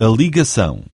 a ligação.